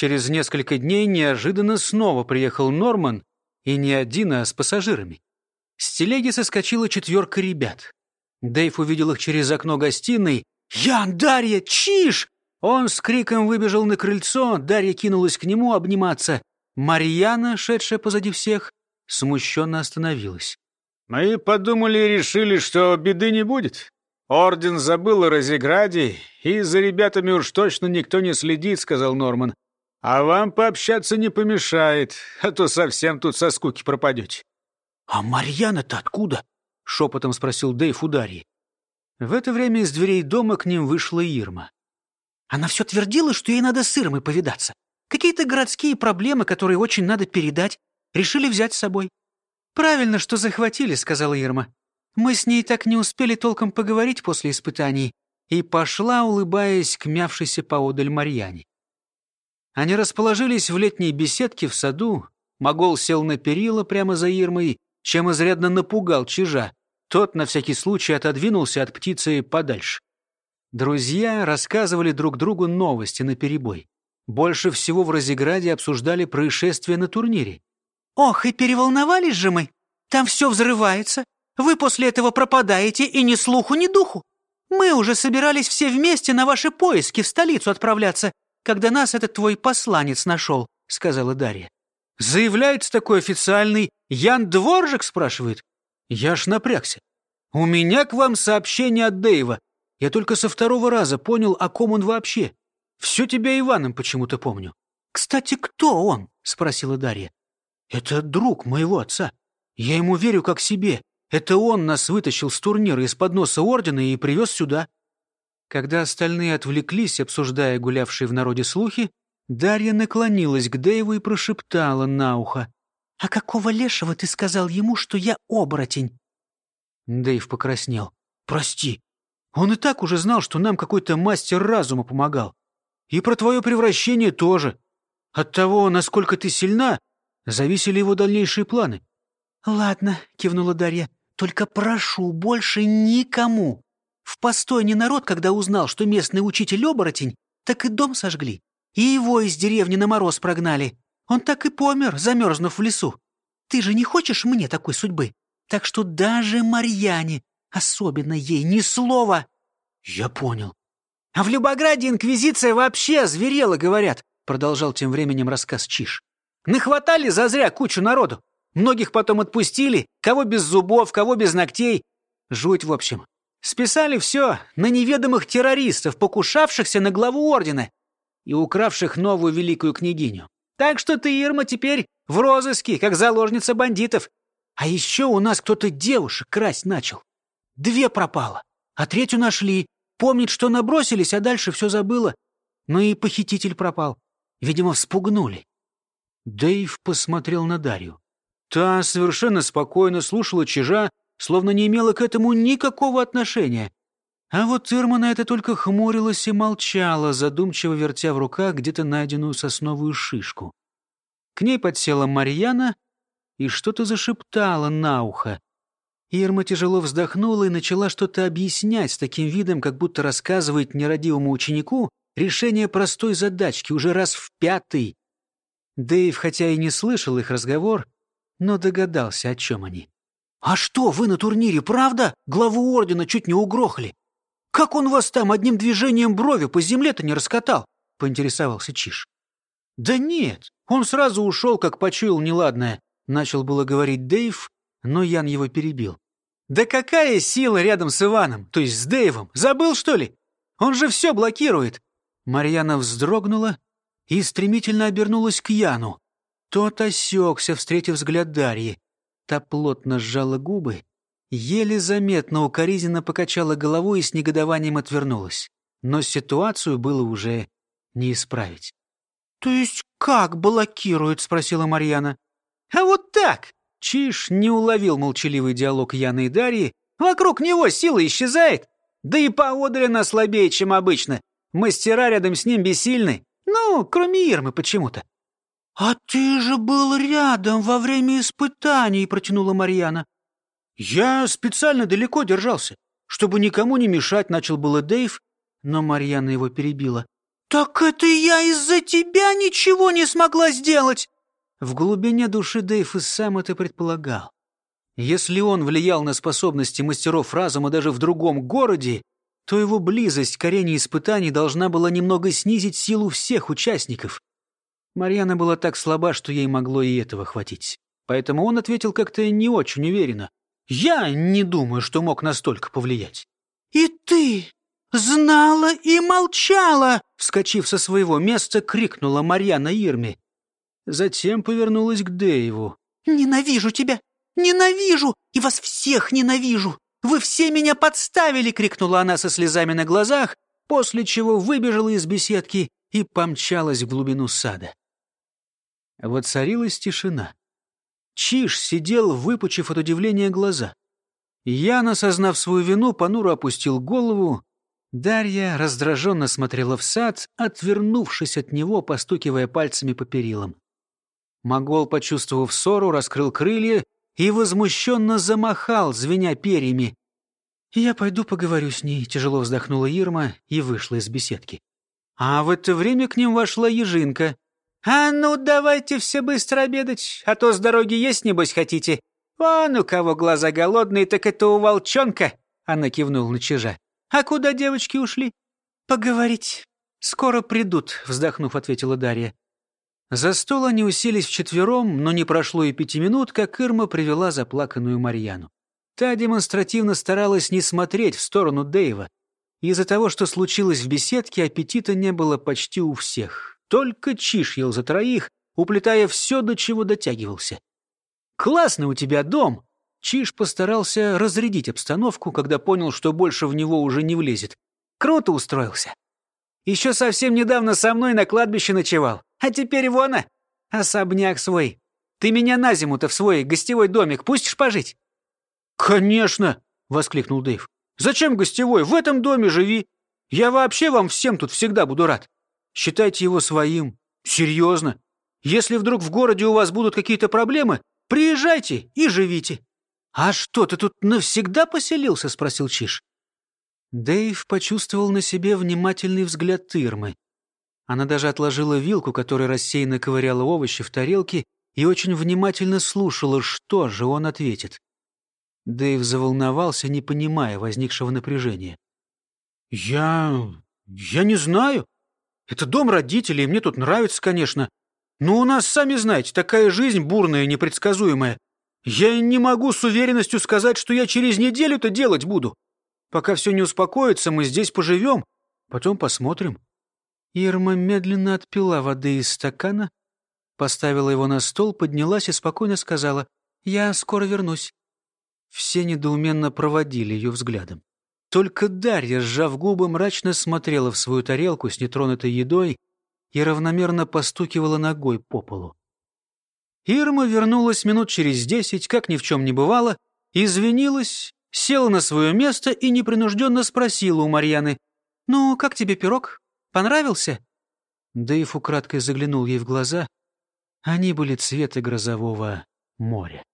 Через несколько дней неожиданно снова приехал Норман, и не один, а с пассажирами. С телеги соскочила четверка ребят. Дэйв увидел их через окно гостиной. «Ян, Дарья, чиш!» Он с криком выбежал на крыльцо, Дарья кинулась к нему обниматься. Марьяна, шедшая позади всех, смущенно остановилась. «Мы подумали и решили, что беды не будет. Орден забыл о Розеграде, и за ребятами уж точно никто не следит», — сказал Норман. «А вам пообщаться не помешает, а то совсем тут со скуки пропадете». «А Марьяна-то откуда?» — шепотом спросил Дэйв у Дарьи. В это время из дверей дома к ним вышла Ирма. Она все твердила, что ей надо с Ирмой повидаться. Какие-то городские проблемы, которые очень надо передать, решили взять с собой. «Правильно, что захватили», — сказала Ирма. «Мы с ней так не успели толком поговорить после испытаний» и пошла, улыбаясь к мявшейся поодаль Марьяне. Они расположились в летней беседке в саду. Могол сел на перила прямо за Ирмой, чем изрядно напугал чижа. Тот на всякий случай отодвинулся от птицы подальше. Друзья рассказывали друг другу новости на перебой. Больше всего в Розеграде обсуждали происшествия на турнире. «Ох, и переволновались же мы! Там все взрывается. Вы после этого пропадаете и ни слуху, ни духу. Мы уже собирались все вместе на ваши поиски в столицу отправляться, когда нас этот твой посланец нашел», — сказала Дарья. «Заявляется такой официальный Ян Дворжик?» — спрашивает. Я ж напрягся. «У меня к вам сообщение от Дэйва. Я только со второго раза понял, о ком он вообще. Все тебя Иваном почему-то помню». «Кстати, кто он?» — спросила Дарья. «Это друг моего отца. Я ему верю как себе. Это он нас вытащил с турнира из-под носа ордена и привез сюда». Когда остальные отвлеклись, обсуждая гулявшие в народе слухи, Дарья наклонилась к Дэйву и прошептала на ухо. «А какого лешего ты сказал ему, что я оборотень?» Дэйв покраснел. «Прости, он и так уже знал, что нам какой-то мастер разума помогал. И про твое превращение тоже. От того, насколько ты сильна, зависели его дальнейшие планы. «Ладно», — кивнула Дарья, — «только прошу, больше никому. В постойне народ, когда узнал, что местный учитель оборотень, так и дом сожгли. И его из деревни на мороз прогнали. Он так и помер, замерзнув в лесу. Ты же не хочешь мне такой судьбы? Так что даже Марьяне Особенно ей ни слова. Я понял. А в Любограде инквизиция вообще озверела, говорят, продолжал тем временем рассказ Чиш. Нахватали зазря кучу народу. Многих потом отпустили, кого без зубов, кого без ногтей. Жуть, в общем. Списали все на неведомых террористов, покушавшихся на главу ордена и укравших новую великую княгиню. Так что ты, Ирма, теперь в розыске, как заложница бандитов. А еще у нас кто-то девушек красть начал. Две пропало, а третью нашли. Помнит, что набросились, а дальше все забыла. Но и похититель пропал. Видимо, вспугнули. Дэйв посмотрел на Дарью. Та совершенно спокойно слушала чижа, словно не имела к этому никакого отношения. А вот Ирма на это только хмурилась и молчала, задумчиво вертя в руках где-то найденную сосновую шишку. К ней подсела Марьяна и что-то зашептала на ухо. Ирма тяжело вздохнула и начала что-то объяснять с таким видом, как будто рассказывает нерадивому ученику решение простой задачки уже раз в пятый. Дэйв, хотя и не слышал их разговор, но догадался, о чем они. «А что, вы на турнире, правда? Главу ордена чуть не угрохали. Как он вас там одним движением брови по земле-то не раскатал?» — поинтересовался Чиш. «Да нет, он сразу ушел, как почуял неладное», — начал было говорить Дэйв, но Ян его перебил. «Да какая сила рядом с Иваном, то есть с Дэйвом? Забыл, что ли? Он же все блокирует!» Марьяна вздрогнула и стремительно обернулась к Яну. Тот осекся, встретив взгляд Дарьи. Та плотно сжала губы, еле заметно укоризненно покачала головой и с негодованием отвернулась. Но ситуацию было уже не исправить. «То есть как блокирует?» — спросила Марьяна. «А вот так!» Чиш не уловил молчаливый диалог Яны и Дарьи. «Вокруг него сила исчезает. Да и поодаль слабее, чем обычно. Мастера рядом с ним бессильны. Ну, кроме Ирмы почему-то». «А ты же был рядом во время испытаний», — протянула Марьяна. «Я специально далеко держался, чтобы никому не мешать», — начал было Дэйв, но Марьяна его перебила. «Так это я из-за тебя ничего не смогла сделать!» В глубине души Дэйв и сам это предполагал. Если он влиял на способности мастеров разума даже в другом городе, то его близость к арене испытаний должна была немного снизить силу всех участников. Марьяна была так слаба, что ей могло и этого хватить. Поэтому он ответил как-то не очень уверенно. «Я не думаю, что мог настолько повлиять». «И ты знала и молчала!» Вскочив со своего места, крикнула Марьяна Ирме. Затем повернулась к Дэйву. «Ненавижу тебя! Ненавижу! И вас всех ненавижу! Вы все меня подставили!» — крикнула она со слезами на глазах, после чего выбежала из беседки и помчалась в глубину сада. Воцарилась тишина. Чиж сидел, выпучив от удивления глаза. Ян, осознав свою вину, понуро опустил голову. Дарья раздраженно смотрела в сад, отвернувшись от него, постукивая пальцами по перилам. Могол, почувствовав ссору, раскрыл крылья и возмущенно замахал, звеня перьями. «Я пойду поговорю с ней», — тяжело вздохнула Ирма и вышла из беседки. А в это время к ним вошла ежинка. «А ну, давайте все быстро обедать, а то с дороги есть, небось, хотите. Вон у кого глаза голодные, так это у волчонка», — она кивнула на чижа. «А куда девочки ушли?» «Поговорить. Скоро придут», — вздохнув, ответила Дарья. За стол они уселись вчетвером, но не прошло и пяти минут, как Ирма привела заплаканную Марьяну. Та демонстративно старалась не смотреть в сторону Дэйва. Из-за того, что случилось в беседке, аппетита не было почти у всех. Только Чиш ел за троих, уплетая все, до чего дотягивался. «Классный у тебя дом!» Чиш постарался разрядить обстановку, когда понял, что больше в него уже не влезет. «Круто устроился. Еще совсем недавно со мной на кладбище ночевал. А теперь вон, а, особняк свой. Ты меня на зиму-то в свой гостевой домик пустишь пожить?» «Конечно!» — воскликнул Дэйв. «Зачем гостевой? В этом доме живи. Я вообще вам всем тут всегда буду рад. Считайте его своим. Серьезно. Если вдруг в городе у вас будут какие-то проблемы, приезжайте и живите». «А что, ты тут навсегда поселился?» — спросил Чиш. Дэйв почувствовал на себе внимательный взгляд Тырмы. Она даже отложила вилку, которая рассеянно ковыряла овощи в тарелке, и очень внимательно слушала, что же он ответит. Дэйв заволновался, не понимая возникшего напряжения. «Я... я не знаю. Это дом родителей, мне тут нравится, конечно. Но у нас, сами знаете, такая жизнь бурная и непредсказуемая. Я не могу с уверенностью сказать, что я через неделю это делать буду. Пока все не успокоится, мы здесь поживем, потом посмотрим». Ирма медленно отпила воды из стакана, поставила его на стол, поднялась и спокойно сказала, «Я скоро вернусь». Все недоуменно проводили ее взглядом. Только Дарья, сжав губы, мрачно смотрела в свою тарелку с нетронутой едой и равномерно постукивала ногой по полу. Ирма вернулась минут через десять, как ни в чем не бывало, извинилась, села на свое место и непринужденно спросила у Марьяны, «Ну, как тебе пирог? Понравился?» Дэйв украдкой заглянул ей в глаза. Они были цвета грозового моря.